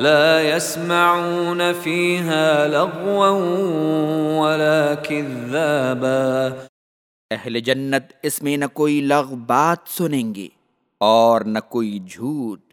لا يسمعون فيها لغوا ولا كذابا۔ اہل جنت اس میں نہ کوئی لغ بات سنیں گے اور نہ کوئی جھوٹ۔